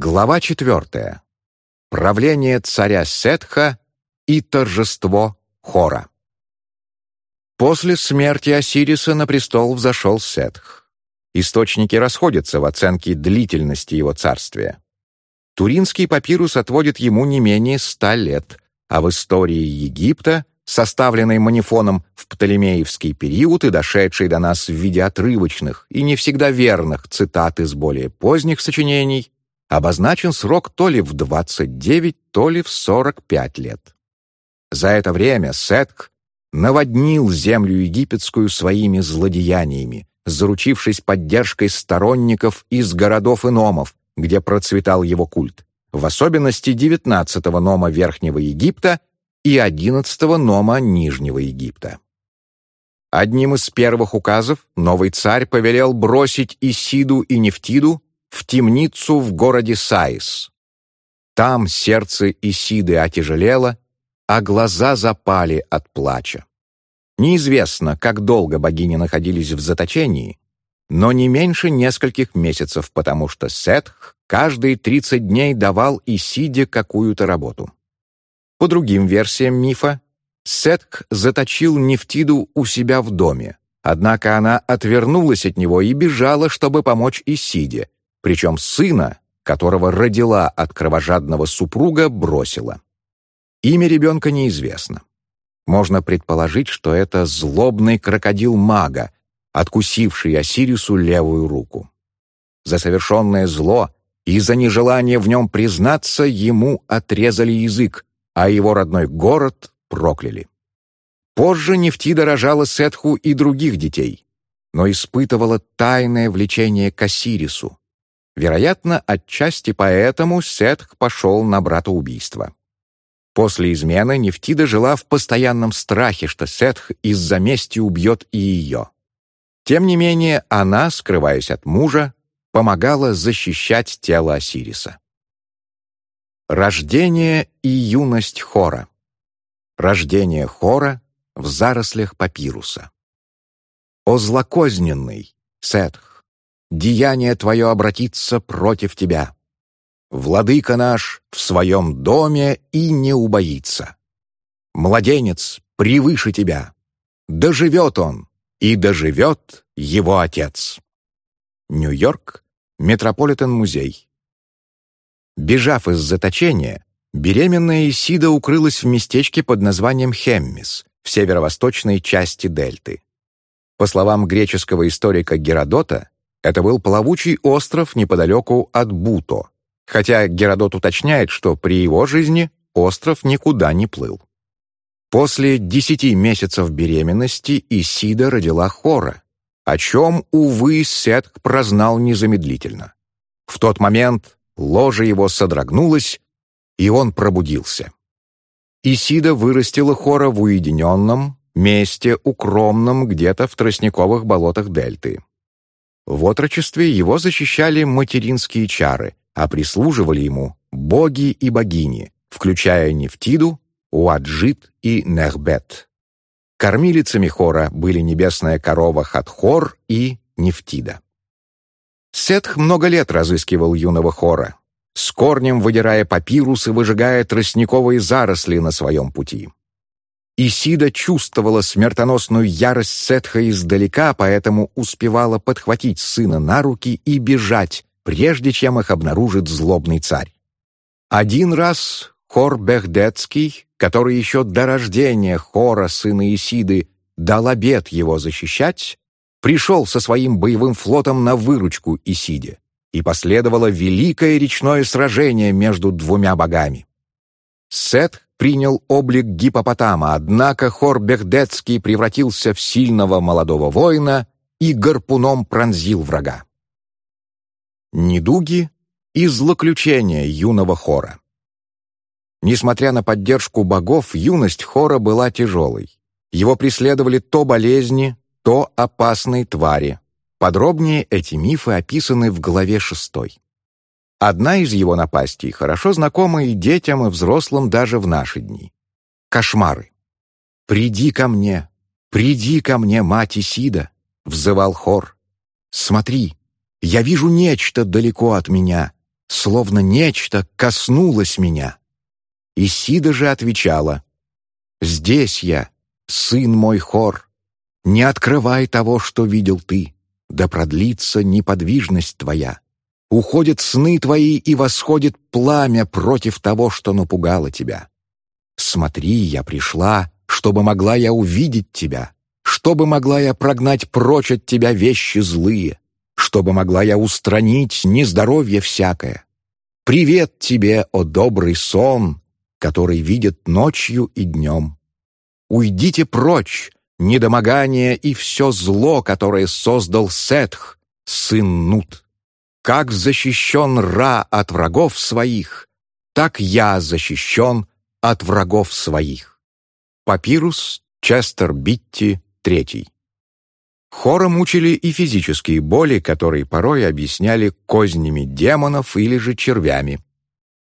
Глава четвертая. Правление царя Сетха и торжество Хора. После смерти Осириса на престол взошел Сетх. Источники расходятся в оценке длительности его царствия. Туринский папирус отводит ему не менее ста лет, а в истории Египта, составленной Манифоном в Птолемеевский период и дошедшей до нас в виде отрывочных и не всегда верных цитат из более поздних сочинений, обозначен срок то ли в 29, то ли в 45 лет. За это время Сетх наводнил землю египетскую своими злодеяниями, заручившись поддержкой сторонников из городов и номов, где процветал его культ, в особенности 19-го нома Верхнего Египта и 11-го нома Нижнего Египта. Одним из первых указов новый царь повелел бросить Исиду и Нефтиду в темницу в городе Саис. Там сердце Исиды отяжелело, а глаза запали от плача. Неизвестно, как долго богини находились в заточении, но не меньше нескольких месяцев, потому что Сетх каждые 30 дней давал Исиде какую-то работу. По другим версиям мифа, Сетх заточил Нефтиду у себя в доме, однако она отвернулась от него и бежала, чтобы помочь Исиде, причем сына, которого родила от кровожадного супруга, бросила. Имя ребенка неизвестно. Можно предположить, что это злобный крокодил мага, откусивший Осирису левую руку. За совершенное зло и за нежелание в нем признаться ему отрезали язык, а его родной город прокляли. Позже Нефтида рожала Сетху и других детей, но испытывала тайное влечение к Осирису, Вероятно, отчасти поэтому Сетх пошел на братоубийство. После измены Нефтида жила в постоянном страхе, что Сетх из-за мести убьет и ее. Тем не менее, она, скрываясь от мужа, помогала защищать тело Осириса. Рождение и юность Хора. Рождение Хора в зарослях папируса. О злокозненный, Сетх! Деяние твое обратится против тебя. Владыка наш в своем доме и не убоится. Младенец превыше тебя. Доживет он, и доживет его отец. Нью-Йорк, Метрополитен-музей. Бежав из заточения, беременная Исида укрылась в местечке под названием Хеммис в северо-восточной части Дельты. По словам греческого историка Геродота, это был плавучий остров неподалеку от Буто, хотя Геродот уточняет, что при его жизни остров никуда не плыл. После десяти месяцев беременности Исида родила Хора, о чем, увы, Сетх прознал незамедлительно. В тот момент ложе его содрогнулось, и он пробудился. Исида вырастила Хора в уединенном, месте укромном где-то в тростниковых болотах Дельты. В отрочестве его защищали материнские чары, а прислуживали ему боги и богини, включая Нефтиду, Уаджит и Нехбет. Кормилицами хора были небесная корова Хатхор и Нефтида. Сетх много лет разыскивал юного хора, с корнем выдирая папирус и выжигая тростниковые заросли на своем пути. Исида чувствовала смертоносную ярость Сетха издалека, поэтому успевала подхватить сына на руки и бежать, прежде чем их обнаружит злобный царь. Один раз Хор Бехдецкий, который еще до рождения Хора, сына Исиды, дал обет его защищать, пришел со своим боевым флотом на выручку Исиде, и последовало великое речное сражение между двумя богами. Сет принял облик гипопотама, однако хор Бехдецкий превратился в сильного молодого воина и гарпуном пронзил врага. Недуги и злоключения юного хора. Несмотря на поддержку богов, юность хора была тяжелой. Его преследовали то болезни, то опасные твари. Подробнее эти мифы описаны в главе шестой. Одна из его напастей хорошо знакома и детям, и взрослым даже в наши дни. Кошмары. «Приди ко мне, приди ко мне, мать Исида!» — взывал хор. «Смотри, я вижу нечто далеко от меня, словно нечто коснулось меня. Исида же отвечала, «Здесь я, сын мой хор, не открывай того, что видел ты, да продлится неподвижность твоя. Уходят сны твои, и восходит пламя против того, что напугало тебя. Смотри, я пришла, чтобы могла я увидеть тебя, чтобы могла я прогнать прочь от тебя вещи злые, чтобы могла я устранить нездоровье всякое. Привет тебе, о добрый сон, который видит ночью и днем. Уйдите прочь, недомогание и все зло, которое создал Сетх, сын Нут. Как защищен Ра от врагов своих, так я защищен от врагов своих. Папирус Честер Битти III. Хора мучили и физические боли, которые порой объясняли кознями демонов или же червями.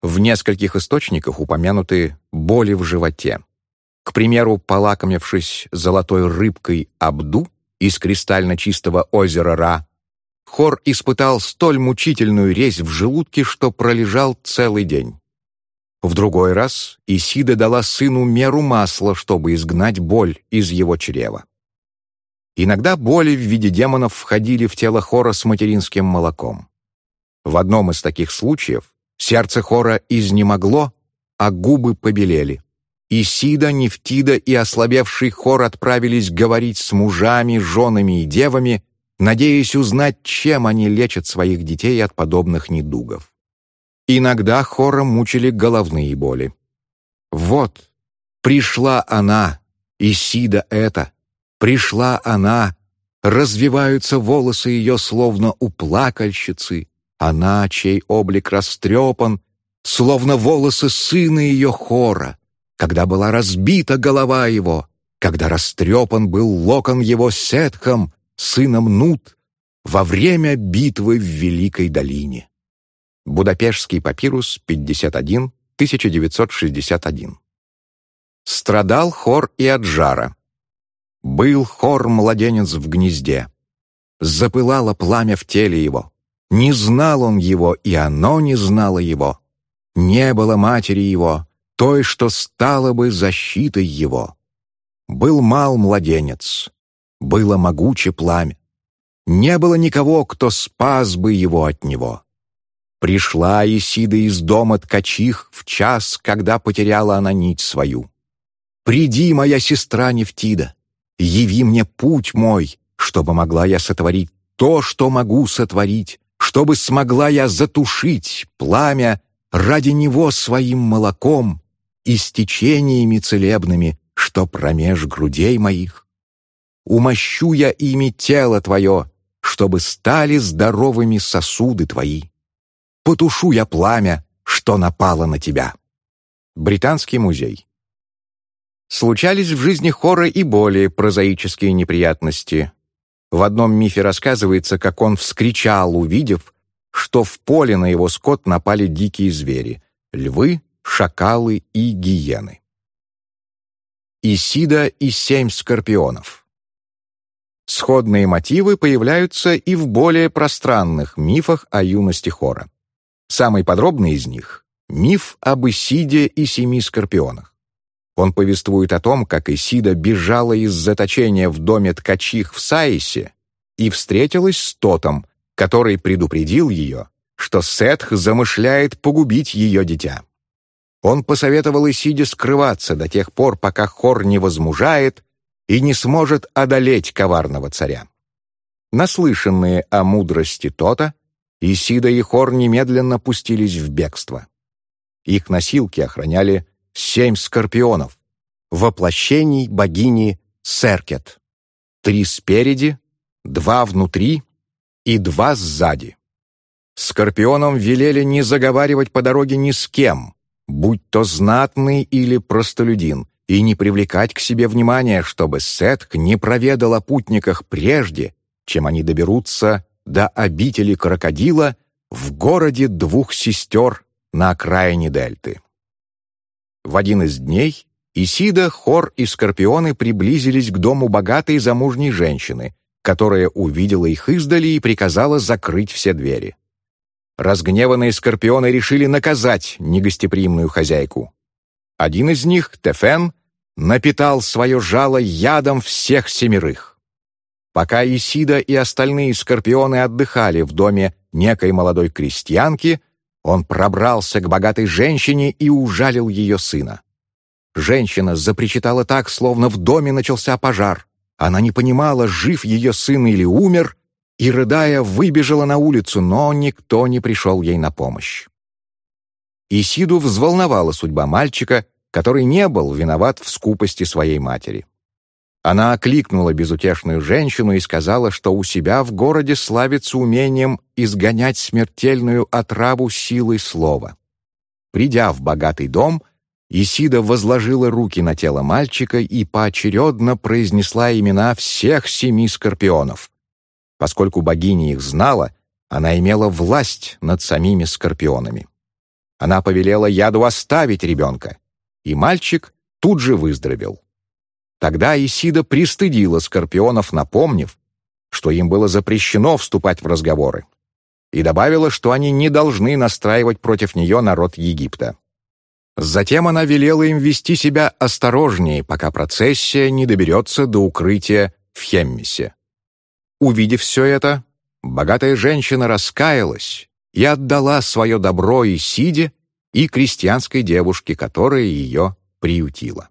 В нескольких источниках упомянуты боли в животе. К примеру, полакомившись золотой рыбкой Абду из кристально чистого озера Ра, Хор испытал столь мучительную резь в желудке, что пролежал целый день. В другой раз Исида дала сыну меру масла, чтобы изгнать боль из его чрева. Иногда боли в виде демонов входили в тело Хора с материнским молоком. В одном из таких случаев сердце Хора изнемогло, а губы побелели. Исида, Нефтида и ослабевший Хор отправились говорить с мужами, женами и девами, надеясь узнать, чем они лечат своих детей от подобных недугов. Иногда Хора мучили головные боли. Вот, пришла она, Исида эта, пришла она, развиваются волосы ее, словно у плакальщицы, она, чей облик растрепан, словно волосы сына ее хора, когда была разбита голова его, когда растрепан был локон его сетхом, сыном Нут, во время битвы в Великой долине. Будапештский папирус 51, 1961. Страдал хор и от жара. Был хор-младенец в гнезде. Запылало пламя в теле его. Не знал он его, и оно не знало его. Не было матери его, той, что стала бы защитой его. Был мал младенец, было могуче пламя. Не было никого, кто спас бы его от него. Пришла Исида из дома ткачих в час, когда потеряла она нить свою. «Приди, моя сестра Нефтида, яви мне путь мой, чтобы могла я сотворить то, что могу сотворить, чтобы смогла я затушить пламя ради него своим молоком и стечениями целебными, что промеж грудей моих. Умощу я ими тело твое, чтобы стали здоровыми сосуды твои. Потушу я пламя, что напало на тебя. Британский музей. Случались в жизни Хора и более прозаические неприятности. В одном мифе рассказывается, как он вскричал, увидев, что в поле на его скот напали дикие звери — львы, шакалы и гиены. Исида и семь скорпионов Сходные мотивы появляются и в более пространных мифах о юности Хора. Самый подробный из них — миф об Исиде и семи скорпионах. Он повествует о том, как Исида бежала из заточения в доме ткачих в Саисе и встретилась с Тотом, который предупредил ее, что Сетх замышляет погубить ее дитя. Он посоветовал Исиде скрываться до тех пор, пока Хор не возмужает и не сможет одолеть коварного царя. Наслышанные о мудрости Тота, Исида и Хор немедленно пустились в бегство. Их носилки охраняли семь скорпионов, воплощений богини Серкет. Три спереди, два внутри и два сзади. Скорпионам велели не заговаривать по дороге ни с кем, будь то знатный или простолюдин, и не привлекать к себе внимания, чтобы Сетк не проведал о путниках прежде, чем они доберутся до обители крокодила в городе двух сестер на окраине дельты. В один из дней Исида, Хор и Скорпионы приблизились к дому богатой замужней женщины, которая увидела их издали и приказала закрыть все двери. разгневанные скорпионы решили наказать негостеприимную хозяйку. Один из них, Тефен, напитал свое жало ядом всех семерых. Пока Исида и остальные скорпионы отдыхали в доме некой молодой крестьянки, он пробрался к богатой женщине и ужалил ее сына. Женщина запричитала так, словно в доме начался пожар. Она не понимала, жив ее сын или умер, и, рыдая, выбежала на улицу, но никто не пришел ей на помощь. Исиду взволновала судьба мальчика, который не был виноват в скупости своей матери. Она окликнула безутешную женщину и сказала, что у себя в городе славится умением изгонять смертельную отраву силой слова. Придя в богатый дом, Исида возложила руки на тело мальчика и поочередно произнесла имена всех семи скорпионов. Поскольку богиня их знала, она имела власть над самими скорпионами. Она повелела яду оставить ребенка, и мальчик тут же выздоровел. Тогда Исида пристыдила скорпионов, напомнив, что им было запрещено вступать в разговоры, и добавила, что они не должны настраивать против нее народ Египта. Затем она велела им вести себя осторожнее, пока процессия не доберется до укрытия в Хеммисе. Увидев все это, богатая женщина раскаялась и отдала свое добро Исиде и крестьянской девушке, которая ее приютила.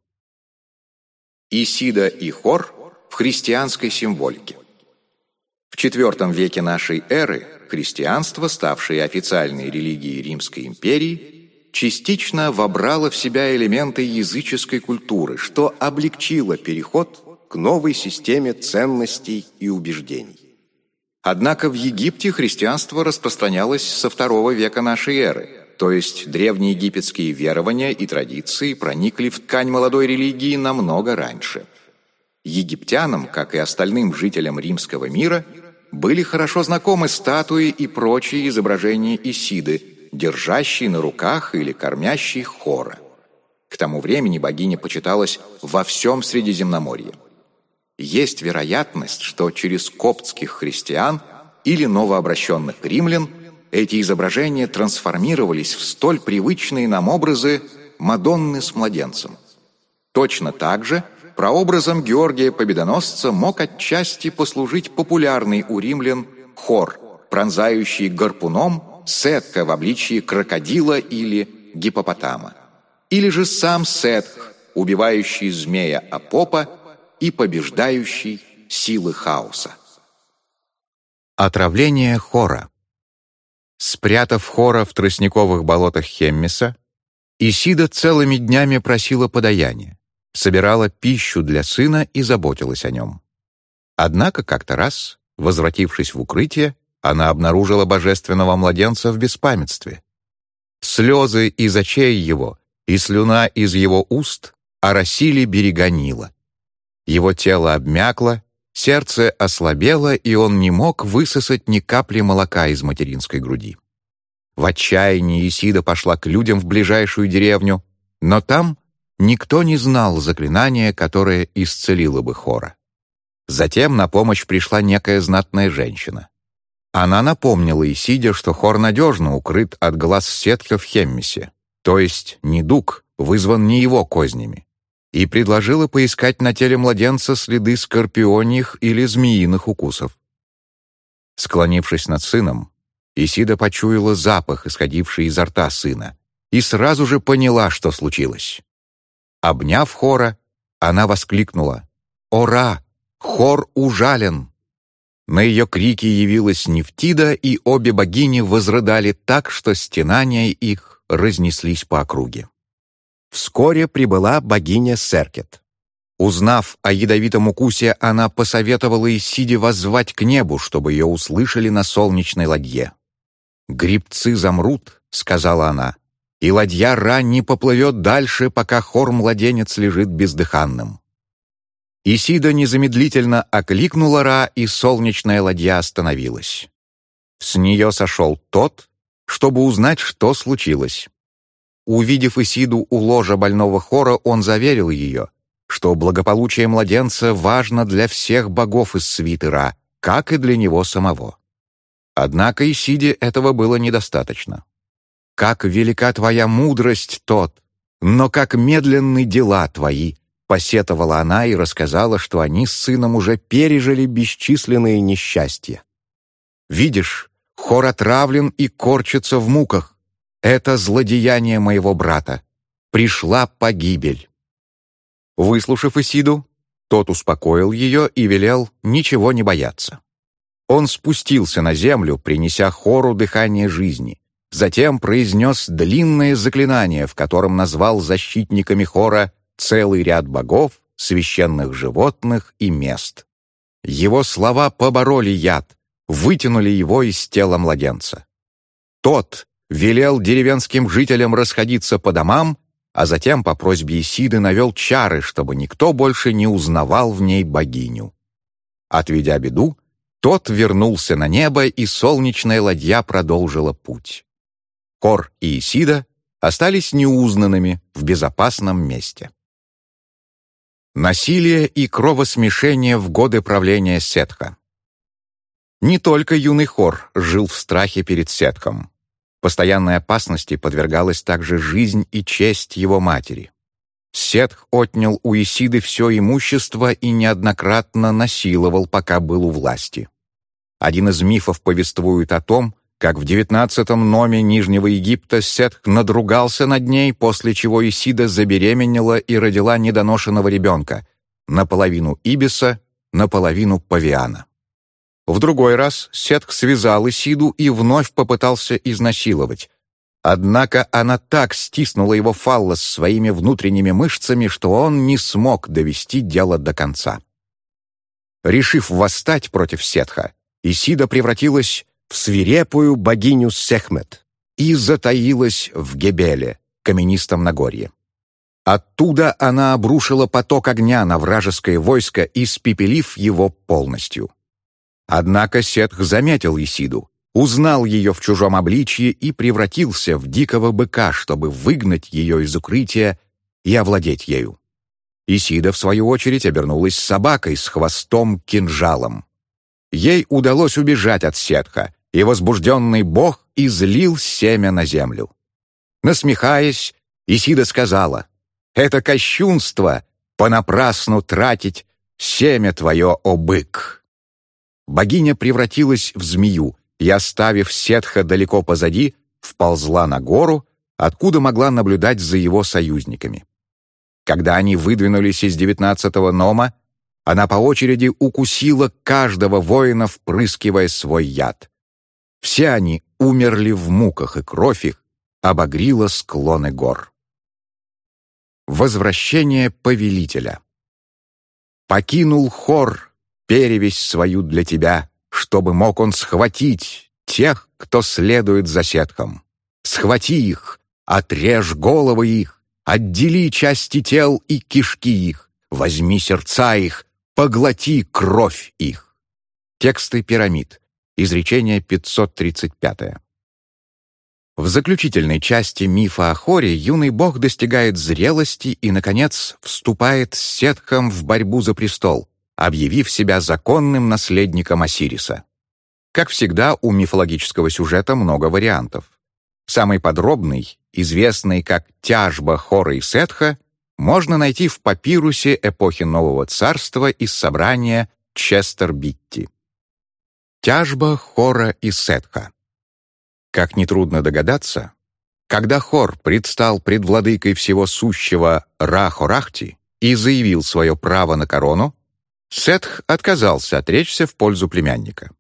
Исида и хор в христианской символике. В IV веке нашей эры христианство, ставшее официальной религией Римской империи, частично вобрало в себя элементы языческой культуры, что облегчило переход к новой системе ценностей и убеждений. Однако в Египте христианство распространялось со II века нашей эры – то есть древние египетские верования и традиции проникли в ткань молодой религии намного раньше. Египтянам, как и остальным жителям римского мира, были хорошо знакомы статуи и прочие изображения Исиды, держащие на руках или кормящие хора. К тому времени богиня почиталась во всем Средиземноморье. Есть вероятность, что через коптских христиан или новообращенных римлян – эти изображения трансформировались в столь привычные нам образы Мадонны с младенцем. Точно так же прообразом Георгия Победоносца мог отчасти послужить популярный у римлян хор, пронзающий гарпуном Сетка в обличии крокодила или гипопотама. Или же сам Сетх, убивающий змея Апопа и побеждающий силы хаоса. Отравление хора Спрятав хора в тростниковых болотах Хеммиса, Исида целыми днями просила подаяния, собирала пищу для сына и заботилась о нем. Однако как-то раз, возвратившись в укрытие, она обнаружила божественного младенца в беспамятстве. Слезы из очей его и слюна из его уст оросили берега Нила. Его тело обмякло, Сердце ослабело, и он не мог высосать ни капли молока из материнской груди. В отчаянии Исида пошла к людям в ближайшую деревню, но там никто не знал заклинания, которое исцелило бы Хора. Затем на помощь пришла некая знатная женщина. Она напомнила Исиде, что Хор надежно укрыт от глаз сетки в Хеммисе, то есть недуг вызван не его кознями и предложила поискать на теле младенца следы скорпионьих или змеиных укусов. Склонившись над сыном, Исида почуяла запах, исходивший изо рта сына, и сразу же поняла, что случилось. Обняв Хора, она воскликнула «Ора! Хор ужален!» На ее крики явилась Нефтида, и обе богини возрыдали так, что стенания их разнеслись по округе. Вскоре прибыла богиня Серкет. Узнав о ядовитом укусе, она посоветовала Исиде воззвать к небу, чтобы ее услышали на солнечной ладье. «Грибцы замрут», — сказала она, «и ладья Ра не поплывет дальше, пока хор-младенец лежит бездыханным». Исида незамедлительно окликнула Ра, и солнечная ладья остановилась. С нее сошел тот, чтобы узнать, что случилось. Увидев Исиду у ложа больного хора, он заверил ее, что благополучие младенца важно для всех богов из свиты Ра, как и для него самого. Однако Исиде этого было недостаточно. «Как велика твоя мудрость, тот, но как медленны дела твои», посетовала она и рассказала, что они с сыном уже пережили бесчисленные несчастья. «Видишь, хор отравлен и корчится в муках. Это злодеяние моего брата. Пришла погибель». Выслушав Исиду, тот успокоил ее и велел ничего не бояться. Он спустился на землю, принеся хору дыхание жизни. Затем произнес длинное заклинание, в котором назвал защитниками хора целый ряд богов, священных животных и мест. Его слова побороли яд, вытянули его из тела младенца. Тот велел деревенским жителям расходиться по домам, а затем по просьбе Исиды навел чары, чтобы никто больше не узнавал в ней богиню. Отведя беду, тот вернулся на небо, и солнечная ладья продолжила путь. Кор и Исида остались неузнанными в безопасном месте. Насилие и кровосмешение в годы правления Сетха. Не только юный Хор жил в страхе перед Сетхом. Постоянной опасности подвергалась также жизнь и честь его матери. Сетх отнял у Исиды все имущество и неоднократно насиловал, пока был у власти. Один из мифов повествует о том, как в девятнадцатом номе Нижнего Египта Сетх надругался над ней, после чего Исида забеременела и родила недоношенного ребенка, наполовину Ибиса, наполовину Павиана. В другой раз Сетх связал Исиду и вновь попытался изнасиловать. Однако она так стиснула его фаллос своими внутренними мышцами, что он не смог довести дело до конца. Решив восстать против Сетха, Исида превратилась в свирепую богиню Сехмет и затаилась в Гебеле, каменистом Нагорье. Оттуда она обрушила поток огня на вражеское войско, испепелив его полностью. Однако Сетх заметил Исиду, узнал ее в чужом обличье и превратился в дикого быка, чтобы выгнать ее из укрытия и овладеть ею. Исида, в свою очередь, обернулась собакой с хвостом-кинжалом. Ей удалось убежать от Сетха, и возбужденный бог излил семя на землю. Насмехаясь, Исида сказала, «Это кощунство понапрасну тратить семя твое, о бык!» Богиня превратилась в змею и, оставив Сетха далеко позади, вползла на гору, откуда могла наблюдать за его союзниками. Когда они выдвинулись из девятнадцатого нома, она по очереди укусила каждого воина, впрыскивая свой яд. Все они умерли в муках, и кровь их обогрила склоны гор. Возвращение повелителя. Покинул хор перевесь свою для тебя, чтобы мог он схватить тех, кто следует за сеткам. Схвати их, отрежь головы их, отдели части тел и кишки их, возьми сердца их, поглоти кровь их. Тексты пирамид. Изречение 535. В заключительной части мифа о Хоре юный бог достигает зрелости и, наконец, вступает с Сетхом в борьбу за престол, объявив себя законным наследником Осириса. Как всегда, у мифологического сюжета много вариантов. Самый подробный, известный как «Тяжба Хора и Сетха», можно найти в папирусе эпохи Нового Царства из собрания Честер-Битти. Тяжба Хора и Сетха. Как нетрудно догадаться, когда Хор предстал пред владыкой всего сущего Рахорахти и заявил свое право на корону, Сетх отказался отречься в пользу племянника.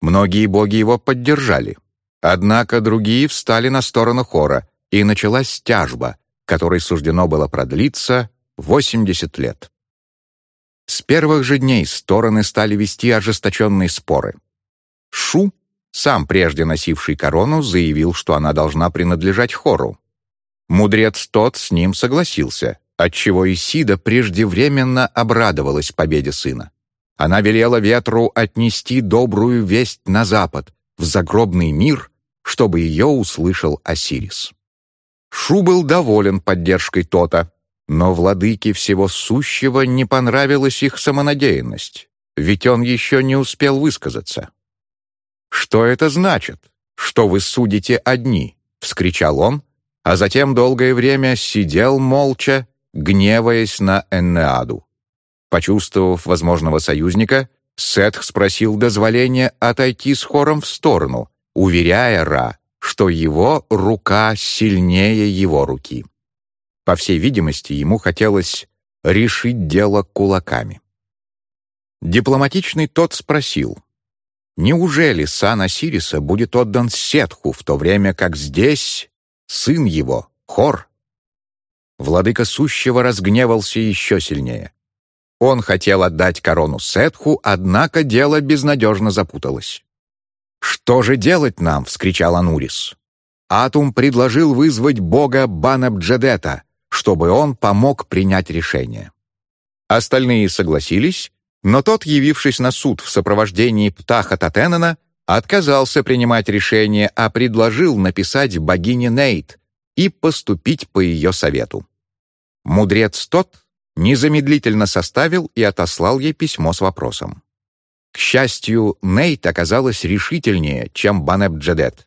Многие боги его поддержали, однако другие встали на сторону Хора, и началась тяжба, которой суждено было продлиться 80 лет. С первых же дней стороны стали вести ожесточенные споры. Шу, сам прежде носивший корону, заявил, что она должна принадлежать хору. Мудрец тот с ним согласился, отчего Исида преждевременно обрадовалась победе сына. Она велела ветру отнести добрую весть на запад, в загробный мир, чтобы ее услышал Осирис. Шу был доволен поддержкой Тота, но владыке всего сущего не понравилась их самонадеянность, ведь он еще не успел высказаться. «Что это значит? Что вы судите одни?» — вскричал он, а затем долгое время сидел молча, гневаясь на Эннеаду. Почувствовав возможного союзника, Сетх спросил дозволения отойти с хором в сторону, уверяя Ра, что его рука сильнее его руки. По всей видимости, ему хотелось решить дело кулаками. Дипломатичный тот спросил, «Неужели сан Осириса будет отдан Сетху, в то время как здесь сын его, Хор?» Владыка Сущего разгневался еще сильнее. Он хотел отдать корону Сетху, однако дело безнадежно запуталось. «Что же делать нам?» — вскричал Анурис. Атум предложил вызвать бога Банабджедета, чтобы он помог принять решение. Остальные согласились, но тот, явившись на суд в сопровождении Птаха Татенена, отказался принимать решение, а предложил написать богине Нейт и поступить по ее совету. Мудрец тот незамедлительно составил и отослал ей письмо с вопросом. К счастью, Нейт оказалась решительнее, чем Банеб-Джедет.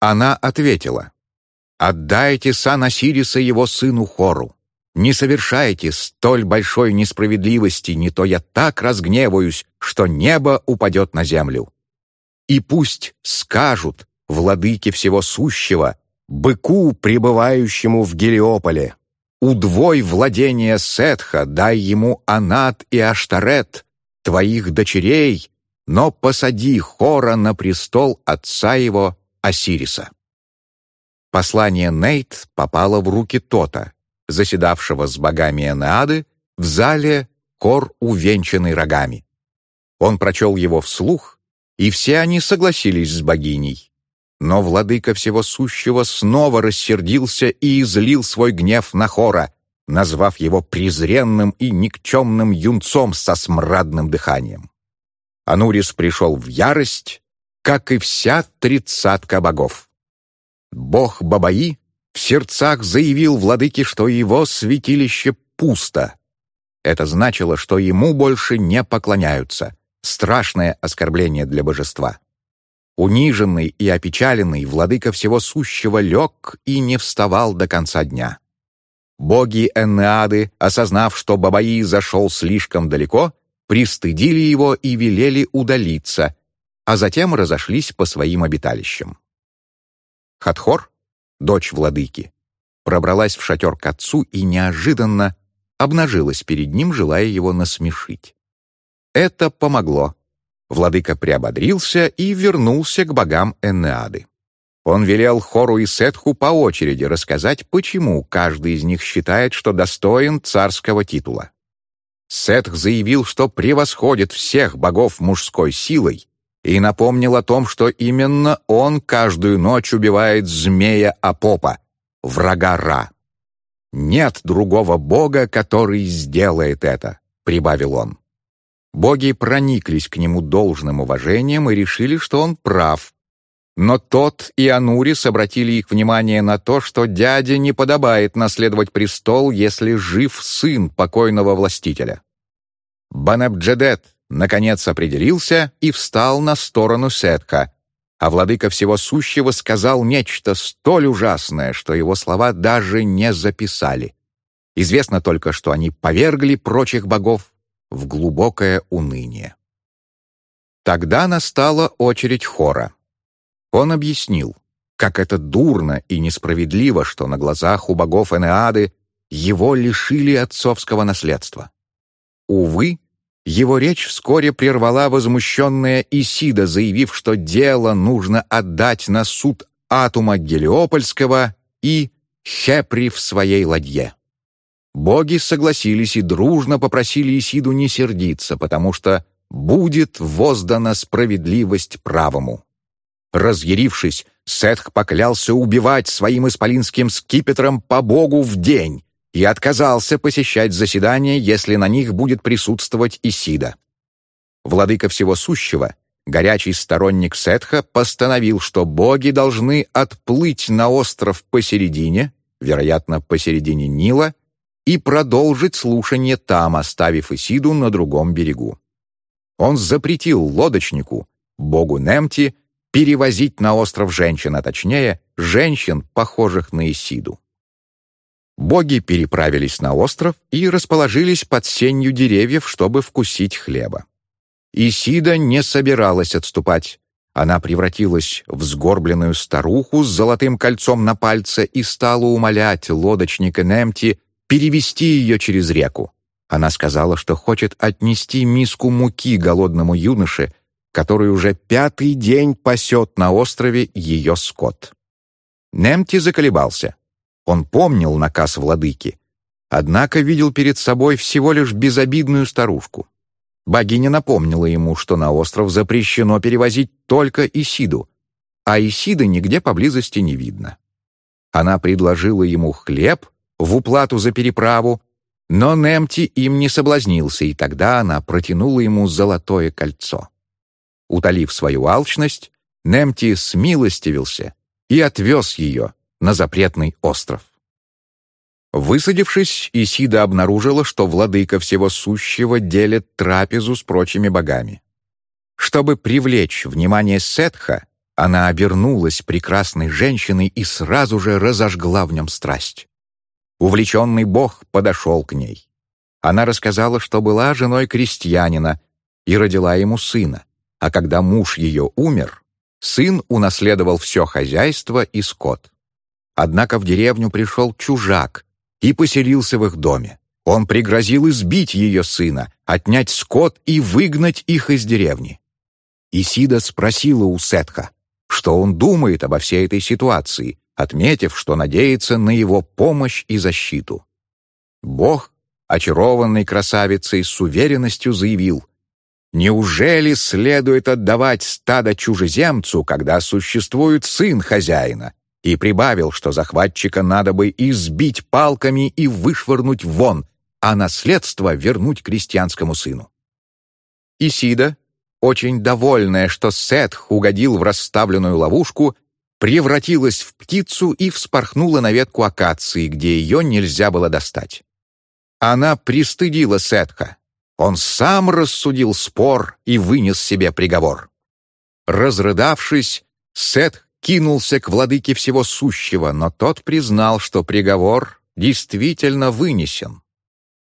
Она ответила, «Отдайте сан Осириса его сыну Хору. Не совершайте столь большой несправедливости, не то я так разгневаюсь, что небо упадет на землю. И пусть скажут владыке всего сущего, быку, пребывающему в Гелиополе, Удвой владение Сетха, дай ему Анат и Аштарет, твоих дочерей, но посади Хора на престол отца его Осириса». Послание Нейт попало в руки Тота, заседавшего с богами Энеады, в зале Хор, увенчанный рогами. Он прочел его вслух, и все они согласились с богиней. Но владыка всего сущего снова рассердился и излил свой гнев на Хора, назвав его презренным и никчемным юнцом со смрадным дыханием. Анурис пришел в ярость, как и вся тридцатка богов. Бог Бабаи в сердцах заявил владыке, что его святилище пусто. Это значило, что ему больше не поклоняются. Страшное оскорбление для божества. Униженный и опечаленный, владыка всего сущего лег и не вставал до конца дня. Боги Эннеады, осознав, что Бабаи зашел слишком далеко, пристыдили его и велели удалиться, а затем разошлись по своим обиталищам. Хатхор, дочь владыки, пробралась в шатер к отцу и неожиданно обнажилась перед ним, желая его насмешить. Это помогло. Владыка приободрился и вернулся к богам Эннеады. Он велел Хору и Сетху по очереди рассказать, почему каждый из них считает, что достоин царского титула. Сетх заявил, что превосходит всех богов мужской силой, и напомнил о том, что именно он каждую ночь убивает змея Апопа, врага Ра. «Нет другого бога, который сделает это», — прибавил он. Боги прониклись к нему должным уважением и решили, что он прав. Но тот и Анурис обратили их внимание на то, что дяде не подобает наследовать престол, если жив сын покойного властителя. Банабджедет наконец определился и встал на сторону Сетха, а владыка всего сущего сказал нечто столь ужасное, что его слова даже не записали. Известно только, что они повергли прочих богов в глубокое уныние. Тогда настала очередь хора. Он объяснил, как это дурно и несправедливо, что на глазах у богов Энеады его лишили отцовского наследства. Увы, его речь вскоре прервала возмущенная Исида, заявив, что дело нужно отдать на суд Атума Гелиопольского и Хепри в своей ладье. Боги согласились и дружно попросили Исиду не сердиться, потому что будет воздана справедливость правому. Разъярившись, Сетх поклялся убивать своим исполинским скипетром по богу в день и отказался посещать заседания, если на них будет присутствовать Исида. Владыка всего сущего, горячий сторонник Сетха, постановил, что боги должны отплыть на остров посередине, вероятно, посередине Нила, и продолжить слушание там, оставив Исиду на другом берегу. Он запретил лодочнику богу Немти, перевозить на остров женщин, а точнее, женщин, похожих на Исиду. Боги переправились на остров и расположились под сенью деревьев, чтобы вкусить хлеба. Исида не собиралась отступать. Она превратилась в сгорбленную старуху с золотым кольцом на пальце и стала умолять лодочника Немти перевести ее через реку. Она сказала, что хочет отнести миску муки голодному юноше, который уже пятый день пасет на острове ее скот. Немти заколебался. Он помнил наказ владыки, однако видел перед собой всего лишь безобидную старушку. Богиня напомнила ему, что на остров запрещено перевозить только Исиду, а Исиды нигде поблизости не видно. Она предложила ему хлеб в уплату за переправу, но Немти им не соблазнился, и тогда она протянула ему золотое кольцо. Утолив свою алчность, Немти смилостивился и отвез ее на запретный остров. Высадившись, Исида обнаружила, что владыка всего сущего делит трапезу с прочими богами. Чтобы привлечь внимание Сетха, она обернулась прекрасной женщиной и сразу же разожгла в нем страсть. Увлеченный бог подошел к ней. Она рассказала, что была женой крестьянина и родила ему сына, а когда муж ее умер, сын унаследовал все хозяйство и скот. Однако в деревню пришел чужак, и поселился в их доме. Он пригрозил избить ее сына, отнять скот и выгнать их из деревни. Исида спросила у Сетха, что он думает обо всей этой ситуации, отметив, что надеется на его помощь и защиту. Бог, очарованный красавицей, с уверенностью заявил, «Неужели следует отдавать стадо чужеземцу, когда существует сын хозяина, и прибавил, что захватчика надо бы избить палками и вышвырнуть вон, а наследство вернуть крестьянскому сыну. Исида, очень довольная, что Сетх угодил в расставленную ловушку, превратилась в птицу и вспорхнула на ветку акации, где ее нельзя было достать. Она пристыдила Сетха. Он сам рассудил спор и вынес себе приговор. Разрыдавшись, Сетх кинулся к владыке всего сущего, но тот признал, что приговор действительно вынесен.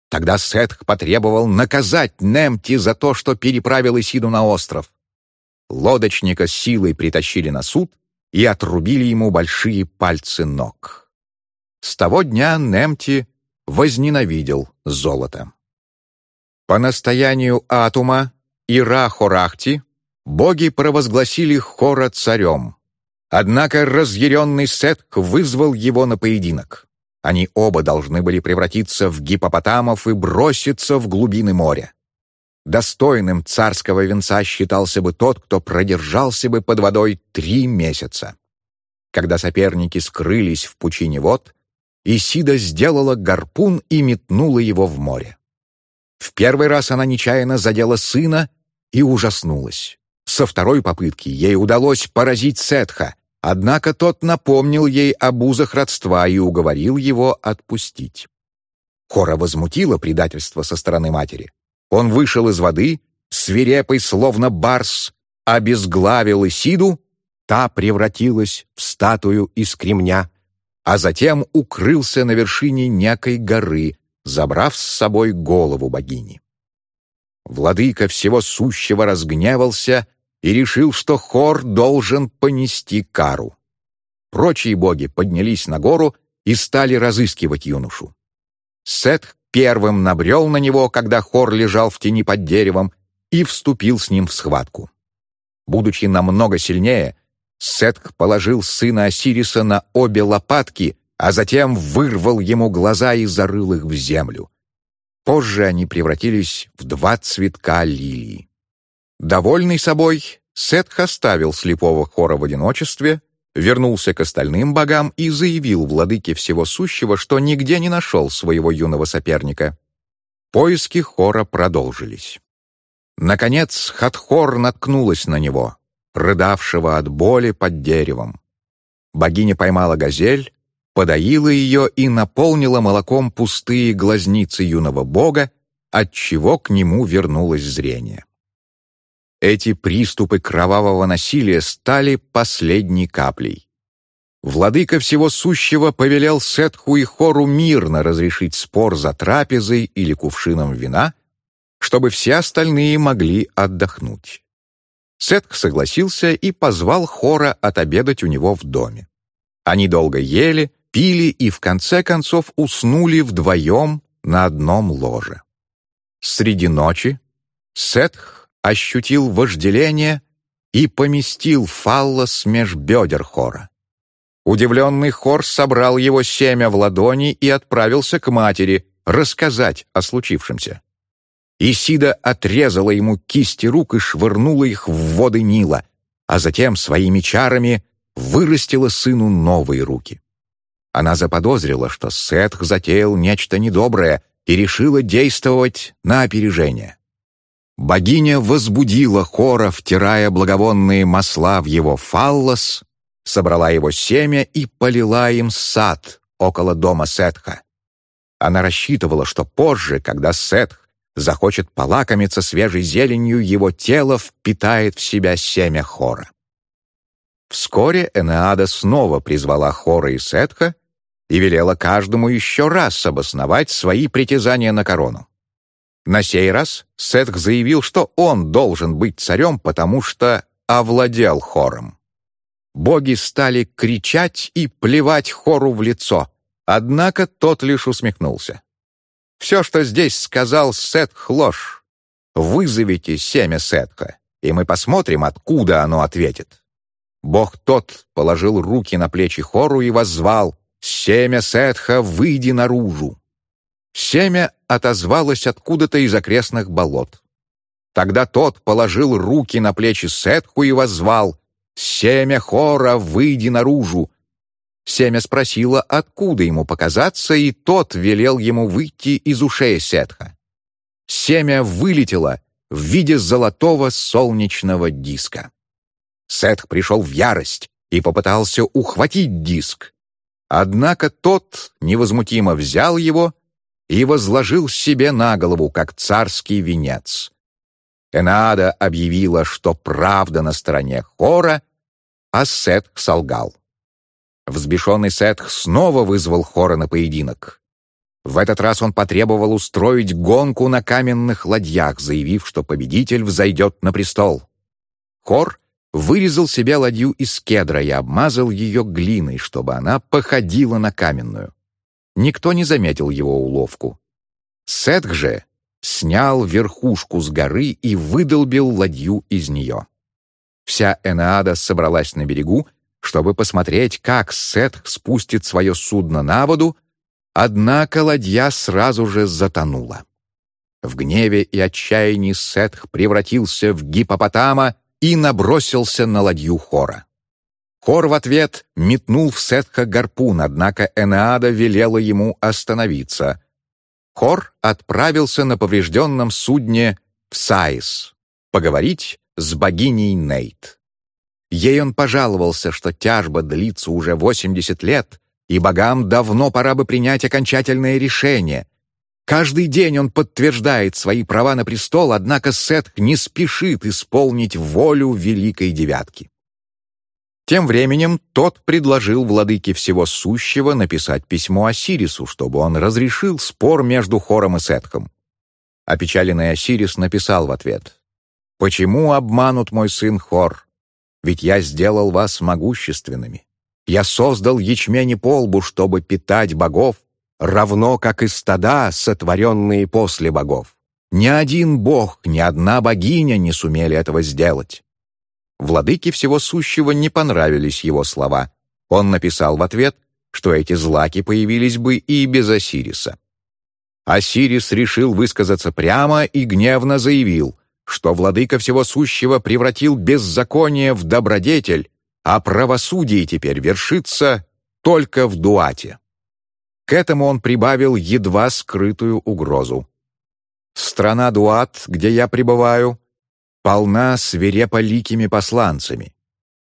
Тогда Сетх потребовал наказать Немти за то, что переправил Исиду на остров. Лодочника силой притащили на суд и отрубили ему большие пальцы ног. С того дня Немти возненавидел золото. По настоянию Атума и Ра-Хорахти боги провозгласили Хора царем — Однако разъяренный Сетк вызвал его на поединок. Они оба должны были превратиться в гипопотамов и броситься в глубины моря. Достойным царского венца считался бы тот, кто продержался бы под водой три месяца. Когда соперники скрылись в пучине вод, Исида сделала гарпун и метнула его в море. В первый раз она нечаянно задела сына и ужаснулась. Со второй попытки ей удалось поразить Сетха, Однако тот напомнил ей об узах родства и уговорил его отпустить. Хора возмутило предательство со стороны матери. Он вышел из воды, свирепый, словно барс, обезглавил Исиду, та превратилась в статую из кремня, а затем укрылся на вершине некой горы, забрав с собой голову богини. Владыка всего сущего разгневался и решил, что Хор должен понести кару. Прочие боги поднялись на гору и стали разыскивать юношу. Сет первым набрел на него, когда Хор лежал в тени под деревом, и вступил с ним в схватку. Будучи намного сильнее, Сетх положил сына Осириса на обе лопатки, а затем вырвал ему глаза и зарыл их в землю. Позже они превратились в два цветка лилии. Довольный собой, Сетх оставил слепого хора в одиночестве, вернулся к остальным богам и заявил владыке всего сущего, что нигде не нашел своего юного соперника. Поиски хора продолжились. Наконец Хатхор наткнулась на него, рыдавшего от боли под деревом. Богиня поймала газель, подоила ее и наполнила молоком пустые глазницы юного бога, отчего к нему вернулось зрение. Эти приступы кровавого насилия стали последней каплей. Владыка всего сущего повелел Сетху и Хору мирно разрешить спор за трапезой или кувшином вина, чтобы все остальные могли отдохнуть. Сетх согласился и позвал Хора отобедать у него в доме. Они долго ели, пили и в конце концов уснули вдвоем на одном ложе. Среди ночи Сетх ощутил вожделение и поместил фаллос меж бедер Хора. Удивленный Хор собрал его семя в ладони и отправился к матери рассказать о случившемся. Исида отрезала ему кисти рук и швырнула их в воды Нила, а затем своими чарами вырастила сыну новые руки. Она заподозрила, что Сетх затеял нечто недоброе и решила действовать на опережение. Богиня возбудила Хора, втирая благовонные масла в его фаллос, собрала его семя и полила им сад около дома Сетха. Она рассчитывала, что позже, когда Сетх захочет полакомиться свежей зеленью, его тело впитает в себя семя Хора. Вскоре Энеада снова призвала Хора и Сетха и велела каждому еще раз обосновать свои притязания на корону. На сей раз Сетх заявил, что он должен быть царем, потому что овладел Хором. Боги стали кричать и плевать Хору в лицо, однако тот лишь усмехнулся. Все, что здесь сказал Сетх, ложь. Вызовите семя Сетха, и мы посмотрим, откуда оно ответит. Бог тот положил руки на плечи Хору и воззвал «Семя Сетха, выйди наружу!» Семя отозвалось откуда-то из окрестных болот. Тогда тот положил руки на плечи Сетху и воззвал «Семя Хора, выйди наружу!» Семя спросило, откуда ему показаться, и тот велел ему выйти из ушей Сетха. Семя вылетело в виде золотого солнечного диска. Сетх пришел в ярость и попытался ухватить диск. Однако тот невозмутимо взял его и возложил себе на голову, как царский венец. Энада объявила, что правда на стороне Хора, а Сетх солгал. Взбешенный Сетх снова вызвал Хора на поединок. В этот раз он потребовал устроить гонку на каменных ладьях, заявив, что победитель взойдет на престол. Хор вырезал себе ладью из кедра и обмазал ее глиной, чтобы она походила на каменную. Никто не заметил его уловку. Сетх же снял верхушку с горы и выдолбил ладью из нее. Вся Энеада собралась на берегу, чтобы посмотреть, как Сет спустит свое судно на воду, однако ладья сразу же затонула. В гневе и отчаянии Сетх превратился в гипопотама и набросился на ладью Хора. Хор в ответ метнул в Сетха гарпун, однако Энеада велела ему остановиться. Хор отправился на поврежденном судне в Саис поговорить с богиней Нейт. Ей он пожаловался, что тяжба длится уже 80 лет, и богам давно пора бы принять окончательное решение. Каждый день он подтверждает свои права на престол, однако Сет не спешит исполнить волю Великой Девятки. Тем временем тот предложил владыке всего сущего написать письмо Осирису, чтобы он разрешил спор между Хором и Сетхом. Опечаленный Осирис написал в ответ «Почему обманут мой сын Хор? Ведь я сделал вас могущественными. Я создал ячмень и полбу, чтобы питать богов, равно как и стада, сотворенные после богов. Ни один бог, ни одна богиня не сумели этого сделать. Владыке всего сущего не понравились его слова. Он написал в ответ, что эти злаки появились бы и без Осириса. Осирис решил высказаться прямо и гневно заявил, что владыка всего сущего превратил беззаконие в добродетель, а правосудие теперь вершится только в дуате. К этому он прибавил едва скрытую угрозу. «Страна Дуат, где я пребываю, полна свирепо-ликими посланцами.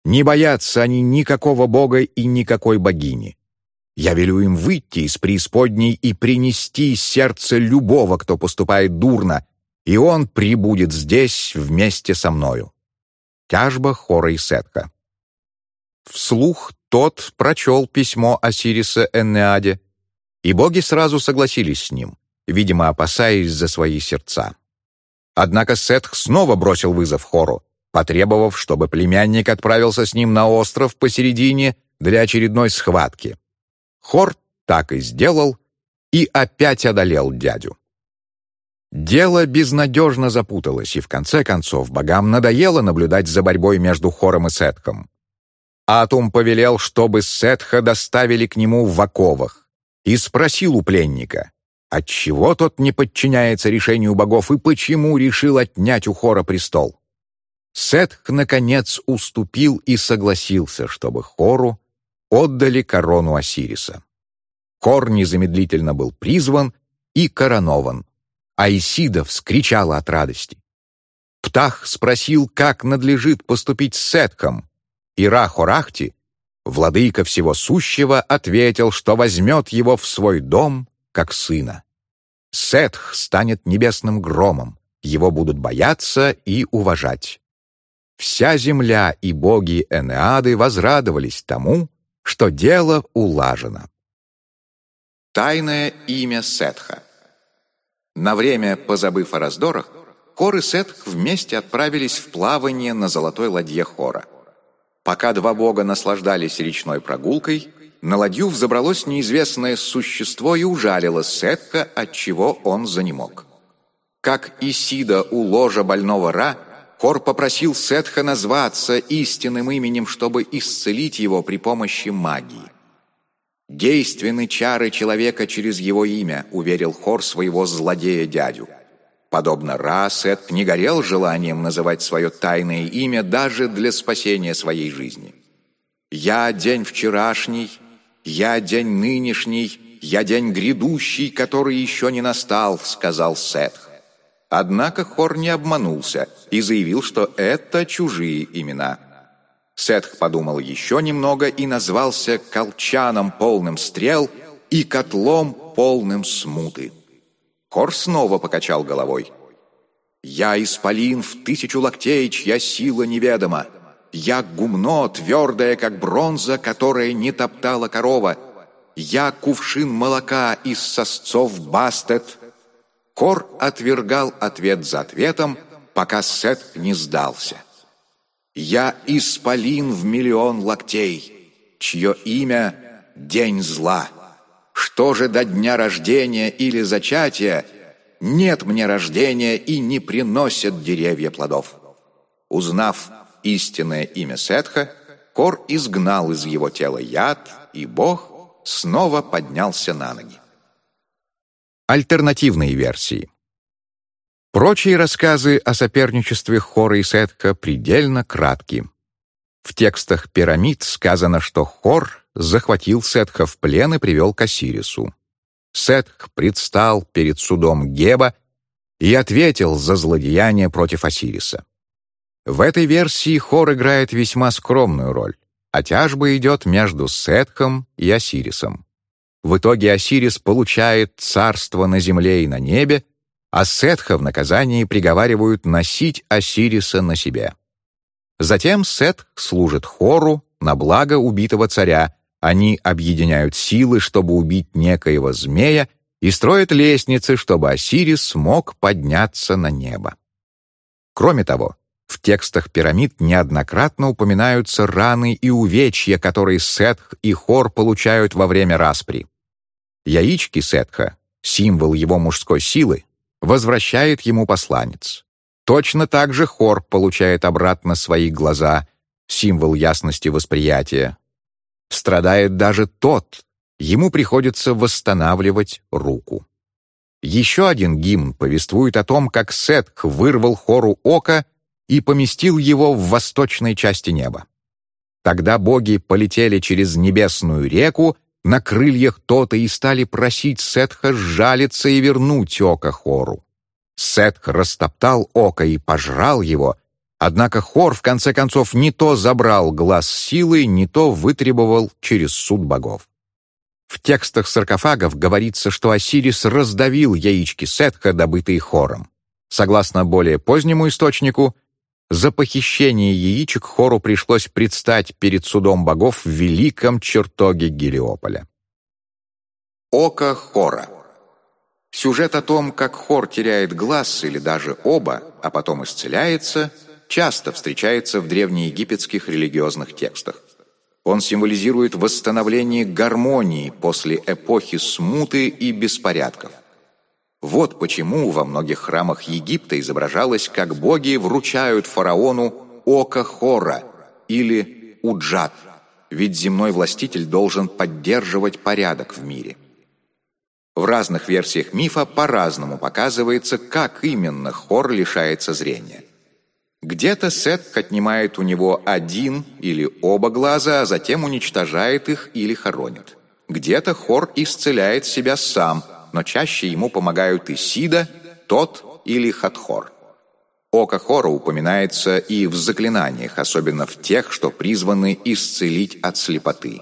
Не боятся они никакого бога и никакой богини. Я велю им выйти из преисподней и принести сердце любого, кто поступает дурно, и он прибудет здесь вместе со мною». Тяжба Хора и Сетха. Вслух тот прочел письмо Осириса Эннеаде, и боги сразу согласились с ним, видимо, опасаясь за свои сердца. Однако Сетх снова бросил вызов Хору, потребовав, чтобы племянник отправился с ним на остров посередине для очередной схватки. Хор так и сделал и опять одолел дядю. Дело безнадежно запуталось, и в конце концов богам надоело наблюдать за борьбой между Хором и Сетхом. Атум повелел, чтобы Сетха доставили к нему в оковах, и спросил у пленника, отчего тот не подчиняется решению богов и почему решил отнять у Хора престол. Сетх, наконец, уступил и согласился, чтобы Хору отдали корону Осириса. Хор незамедлительно был призван и коронован, а Исида вскричала от радости. Птах спросил, как надлежит поступить с Сетхом, и Рахорахти, владыка всего сущего, ответил, что возьмет его в свой дом, как сына. Сетх станет небесным громом, его будут бояться и уважать. Вся земля и боги Энеады возрадовались тому, что дело улажено. Тайное имя Сетха На время, позабыв о раздорах, Хор и Сетх вместе отправились в плавание на золотой ладье Хора. Пока два бога наслаждались речной прогулкой, на ладью взобралось неизвестное существо и ужалило Сетха, от чего он занемог. Как Исида у ложа больного Ра, Хор попросил Сетха назваться истинным именем, чтобы исцелить его при помощи магии. «Действенны чары человека через его имя», — уверил Хор своего злодея-дядю. Подобно Ра, Сет не горел желанием называть свое тайное имя даже для спасения своей жизни. «Я день вчерашний, я день нынешний, я день грядущий, который еще не настал», — сказал Сетх. Однако Хор не обманулся и заявил, что это чужие имена. Сетх подумал еще немного и назвался колчаном полным стрел и котлом полным смуты. Хор снова покачал головой. «Я исполин в тысячу локтей, чья сила неведома. Я гумно, твердое, как бронза, которая не топтала корова. Я кувшин молока из сосцов бастет». Кор отвергал ответ за ответом, пока Сет не сдался. «Я исполин в миллион локтей, чье имя — День зла». Что же до дня рождения или зачатия? Нет мне рождения и не приносят деревья плодов. Узнав истинное имя Сетха, Кор изгнал из его тела яд, и Бог снова поднялся на ноги. Альтернативные версии Прочие рассказы о соперничестве Хора и Сетха предельно кратки. В текстах пирамид сказано, что Хор захватил Сетха в плен и привел к Осирису. Сетх предстал перед судом Геба и ответил за злодеяние против Осириса. В этой версии хор играет весьма скромную роль, а тяжба идет между Сетхом и Осирисом. В итоге Осирис получает царство на земле и на небе, а Сетха в наказании приговаривают носить Осириса на себе. Затем Сетх служит Хору на благо убитого царя, они объединяют силы, чтобы убить некоего змея, и строят лестницы, чтобы Осирис смог подняться на небо. Кроме того, в текстах пирамид неоднократно упоминаются раны и увечья, которые Сетх и Хор получают во время распри. Яички Сетха, символ его мужской силы, возвращает ему посланец. Точно так же Хор получает обратно свои глаза, символ ясности восприятия, Страдает даже тот, ему приходится восстанавливать руку. Еще один гимн повествует о том, как Сетх вырвал хору ока и поместил его в восточной части неба. Тогда боги полетели через небесную реку на крыльях Тота и стали просить Сетха сжалиться и вернуть око хору. Сетх растоптал око и пожрал его, Однако Хор в конце концов не то забрал глаз силы, не то вытребовал через суд богов. В текстах саркофагов говорится, что Осирис раздавил яички Сетха, добытые Хором. Согласно более позднему источнику, за похищение яичек Хору пришлось предстать перед судом богов в великом чертоге Гелиополя. Око Хора Сюжет о том, как Хор теряет глаз или даже оба, а потом исцеляется, часто встречается в древнеегипетских религиозных текстах. Он символизирует восстановление гармонии после эпохи смуты и беспорядков. Вот почему во многих храмах Египта изображалось, как боги вручают фараону око Хора или Уджат, ведь земной властитель должен поддерживать порядок в мире. В разных версиях мифа по-разному показывается, как именно Хор лишается зрения. Где-то Сет отнимает у него один или оба глаза, а затем уничтожает их или хоронит. Где-то Хор исцеляет себя сам, но чаще ему помогают Исида, Тот или Хатхор. Око Хора упоминается и в заклинаниях, особенно в тех, что призваны исцелить от слепоты.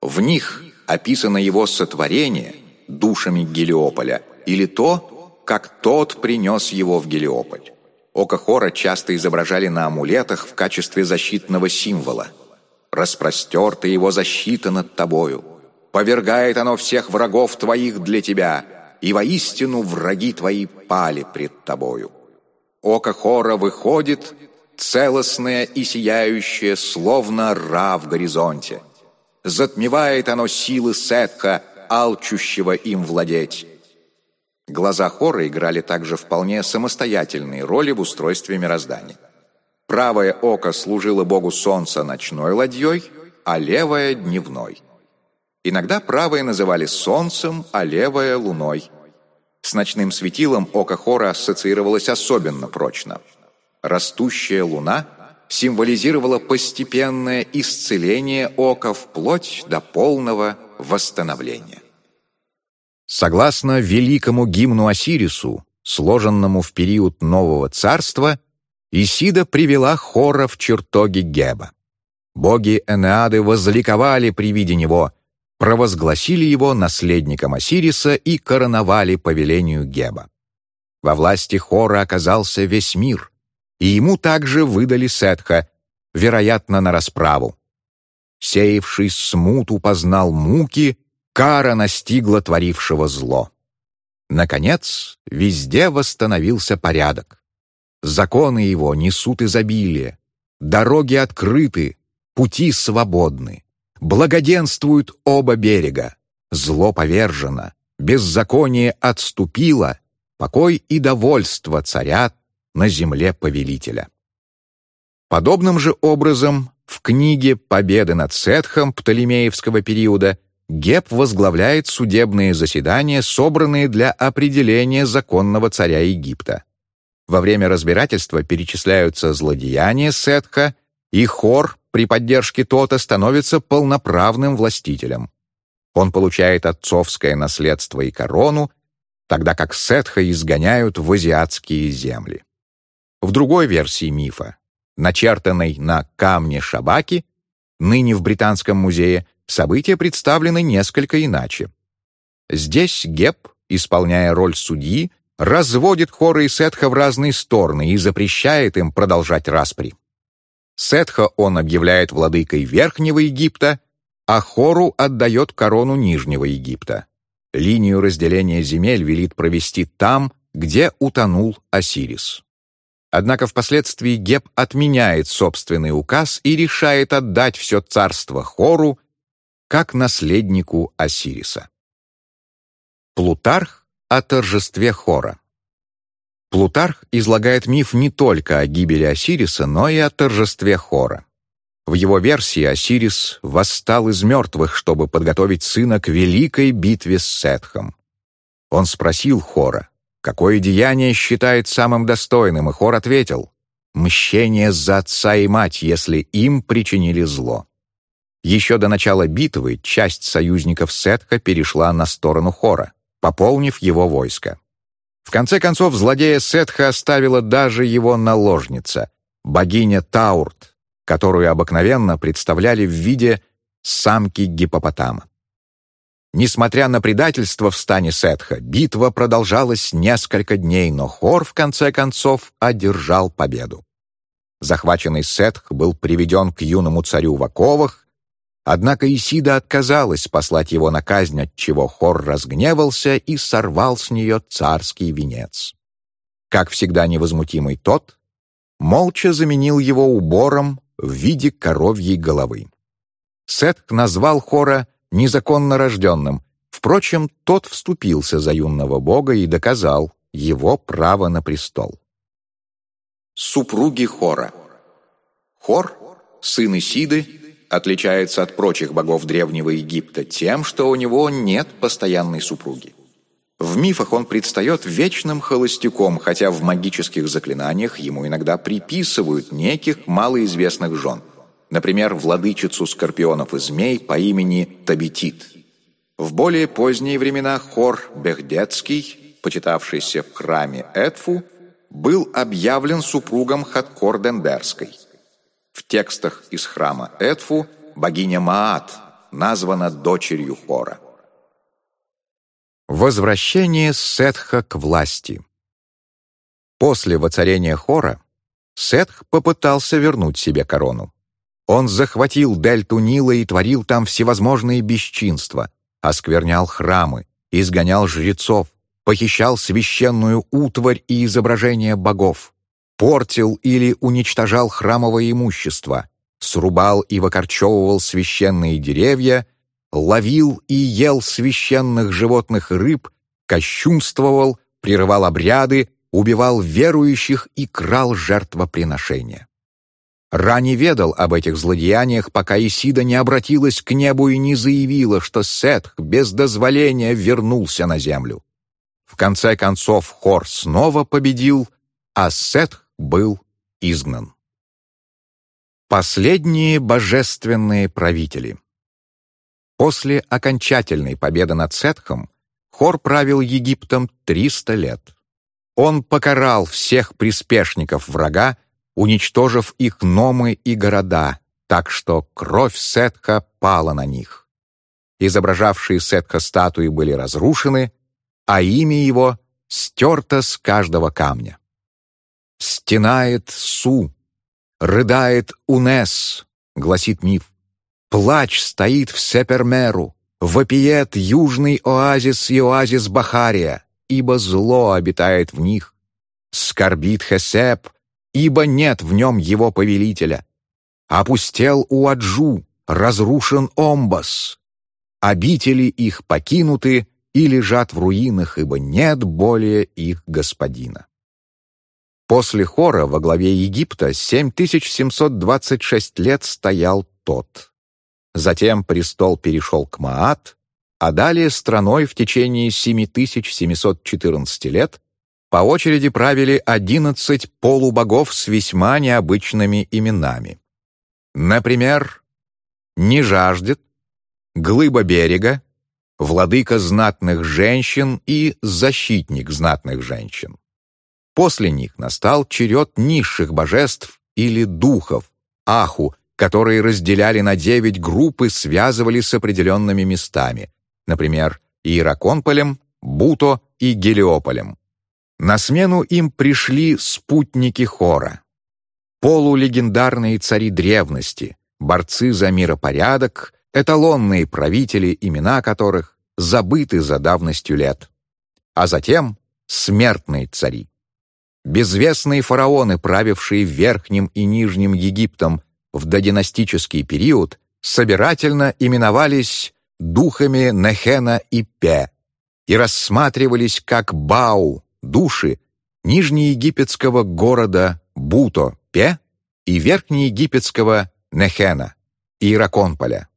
В них описано его сотворение душами Гелиополя или то, как тот принес его в Гелиополь. Око Хора часто изображали на амулетах в качестве защитного символа. «Распростерта его защита над тобою. Повергает оно всех врагов твоих для тебя, и воистину враги твои пали пред тобою». Око Хора выходит, целостное и сияющее, словно ра в горизонте. Затмевает оно силы Сетха, алчущего им владеть. Глаза Хора играли также вполне самостоятельные роли в устройстве мироздания. Правое око служило богу солнца ночной ладьей, а левое — дневной. Иногда правое называли солнцем, а левое — луной. С ночным светилом око Хора ассоциировалось особенно прочно. Растущая луна символизировала постепенное исцеление ока вплоть до полного восстановления. Согласно великому гимну Осирису, сложенному в период Нового Царства, Исида привела Хора в чертоги Геба. Боги Энеады возликовали при виде него, провозгласили его наследником Осириса и короновали по велению Геба. Во власти Хора оказался весь мир, и ему также выдали Сетха, вероятно, на расправу. Сеявший смуту познал муки Кара настигла творившего зло. Наконец, везде восстановился порядок. Законы его несут изобилие, дороги открыты, пути свободны. Благоденствуют оба берега, зло повержено, беззаконие отступило, покой и довольство царят на земле повелителя. Подобным же образом в книге «Победы над Сетхом» Птолемеевского периода Геб возглавляет судебные заседания, собранные для определения законного царя Египта. Во время разбирательства перечисляются злодеяния Сетха, и Хор при поддержке Тота становится полноправным властителем. Он получает отцовское наследство и корону, тогда как Сетха изгоняют в азиатские земли. В другой версии мифа, начертанной на камне Шабаки, ныне в Британском музее, события представлены несколько иначе. Здесь Геб, исполняя роль судьи, разводит Хора и Сетха в разные стороны и запрещает им продолжать распри. Сетха он объявляет владыкой Верхнего Египта, а Хору отдает корону Нижнего Египта. Линию разделения земель велит провести там, где утонул Осирис. Однако впоследствии Геб отменяет собственный указ и решает отдать все царство Хору как наследнику Осириса. Плутарх о торжестве Хора. Плутарх излагает миф не только о гибели Осириса, но и о торжестве Хора. В его версии Осирис восстал из мертвых, чтобы подготовить сына к великой битве с Сетхом. Он спросил Хора, какое деяние считает самым достойным, и Хор ответил «Мщение за отца и мать, если им причинили зло». Еще до начала битвы часть союзников Сетха перешла на сторону Хора, пополнив его войско. В конце концов, злодея Сетха оставила даже его наложница, богиня Таурт, которую обыкновенно представляли в виде самки гипопотама. Несмотря на предательство в стане Сетха, битва продолжалась несколько дней, но Хор, в конце концов, одержал победу. Захваченный Сетх был приведен к юному царю в оковах, однако Исида отказалась послать его на казнь, отчего Хор разгневался и сорвал с нее царский венец. Как всегда невозмутимый тот, молча заменил его убором в виде коровьей головы. Сетх назвал Хора незаконно рожденным. Впрочем, тот вступился за юного бога и доказал его право на престол. Супруги Хора Хор, сын Исиды, отличается от прочих богов Древнего Египта тем, что у него нет постоянной супруги. В мифах он предстает вечным холостяком, хотя в магических заклинаниях ему иногда приписывают неких малоизвестных жен – например, владычицу скорпионов и змей по имени Табитит. В более поздние времена хор Бехдетский, почитавшийся в храме Эдфу, был объявлен супругом Хаткор-Дендерской. В текстах из храма Эдфу богиня Маат названа дочерью хора. Возвращение Сетха к власти После воцарения хора Сетх попытался вернуть себе корону. Он захватил дельту Нила и творил там всевозможные бесчинства, осквернял храмы, изгонял жрецов, похищал священную утварь и изображения богов, портил или уничтожал храмовое имущество, срубал и выкорчевывал священные деревья, ловил и ел священных животных и рыб, кощунствовал, прерывал обряды, убивал верующих и крал жертвоприношения. Ра не ведал об этих злодеяниях, пока Исида не обратилась к небу и не заявила, что Сетх без дозволения вернулся на землю. В конце концов Хор снова победил, а Сетх был изгнан. Последние божественные правители После окончательной победы над Сетхом Хор правил Египтом 300 лет. Он покарал всех приспешников врага, уничтожив их номы и города, так что кровь Сетха пала на них. Изображавшие Сетха статуи были разрушены, а имя его стерто с каждого камня. «Стенает Су, рыдает Унес», — гласит миф. «Плач стоит в Сепермеру, вопиет южный оазис и оазис Бахария, ибо зло обитает в них. Скорбит Хесеп, ибо нет в нем его повелителя. Опустел Уаджу, разрушен Омбас. Обители их покинуты и лежат в руинах, ибо нет более их господина. После хора во главе Египта 7726 лет стоял тот. Затем престол перешел к Маат, а далее страной в течение 7714 лет по очереди правили одиннадцать полубогов с весьма необычными именами. Например, «Не жаждет», «Глыба берега», «Владыка знатных женщин» и «Защитник знатных женщин». После них настал черед низших божеств или духов, аху, которые разделяли на девять групп и связывали с определенными местами, например, Иераконполем, Буто и Гелиополем. На смену им пришли спутники хора. Полулегендарные цари древности, борцы за миропорядок, эталонные правители, имена которых забыты за давностью лет. А затем смертные цари. Безвестные фараоны, правившие Верхним и Нижним Египтом в додинастический период, собирательно именовались духами Нехена и Пе и рассматривались как Бау, души нижнеегипетского города Буто-Пе и верхнеегипетского Нехена, Ираконполя.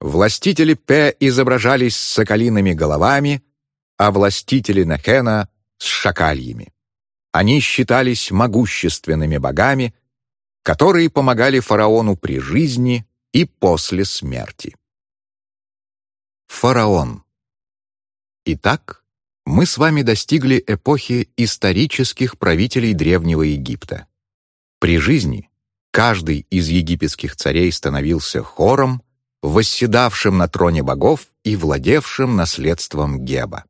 Властители Пе изображались с соколиными головами, а властители Нехена — с шакальями. Они считались могущественными богами, которые помогали фараону при жизни и после смерти. Фараон Итак, мы с вами достигли эпохи исторических правителей Древнего Египта. При жизни каждый из египетских царей становился хором, восседавшим на троне богов и владевшим наследством Геба.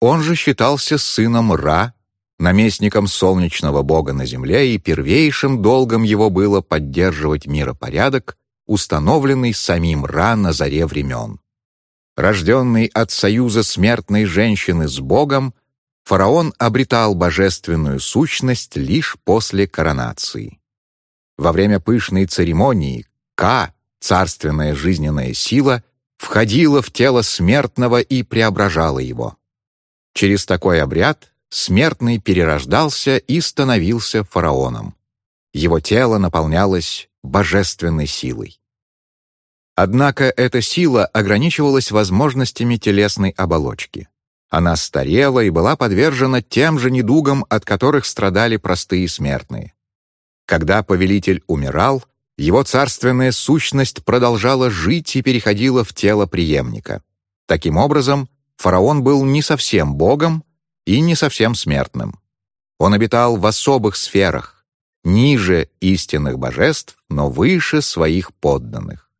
Он же считался сыном Ра, наместником солнечного бога на земле, и первейшим долгом его было поддерживать миропорядок, установленный самим Ра на заре времен. Рожденный от союза смертной женщины с богом, фараон обретал божественную сущность лишь после коронации. Во время пышной церемонии Ка, царственная жизненная сила, входила в тело смертного и преображала его. Через такой обряд смертный перерождался и становился фараоном. Его тело наполнялось божественной силой. Однако эта сила ограничивалась возможностями телесной оболочки. Она старела и была подвержена тем же недугам, от которых страдали простые смертные. Когда повелитель умирал, его царственная сущность продолжала жить и переходила в тело преемника. Таким образом, фараон был не совсем богом и не совсем смертным. Он обитал в особых сферах, ниже истинных божеств, но выше своих подданных.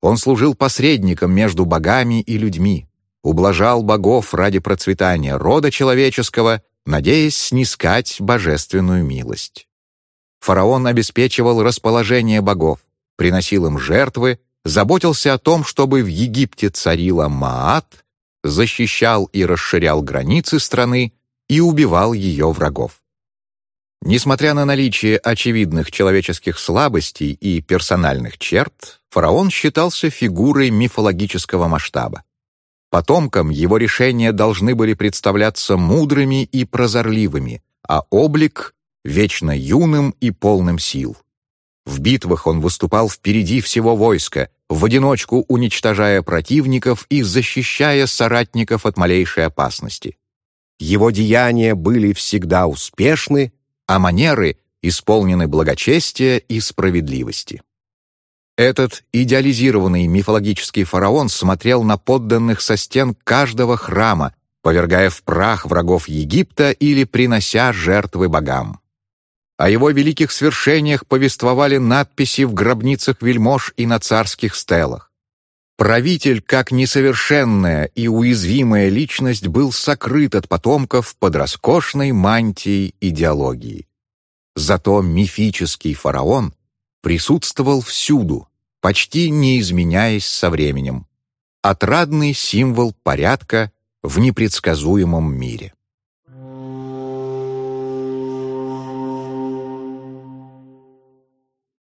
Он служил посредником между богами и людьми, ублажал богов ради процветания рода человеческого, надеясь снискать божественную милость. Фараон обеспечивал расположение богов, приносил им жертвы, заботился о том, чтобы в Египте царила Маат, защищал и расширял границы страны и убивал ее врагов. Несмотря на наличие очевидных человеческих слабостей и персональных черт, фараон считался фигурой мифологического масштаба. Потомкам его решения должны были представляться мудрыми и прозорливыми, а облик — вечно юным и полным сил. В битвах он выступал впереди всего войска, в одиночку уничтожая противников и защищая соратников от малейшей опасности. Его деяния были всегда успешны, а манеры исполнены благочестия и справедливости. Этот идеализированный мифологический фараон смотрел на подданных со стен каждого храма, повергая в прах врагов Египта или принося жертвы богам. О его великих свершениях повествовали надписи в гробницах вельмож и на царских стелах. Правитель, как несовершенная и уязвимая личность, был сокрыт от потомков под роскошной мантией идеологии. Зато мифический фараон присутствовал всюду, почти не изменяясь со временем. Отрадный символ порядка в непредсказуемом мире.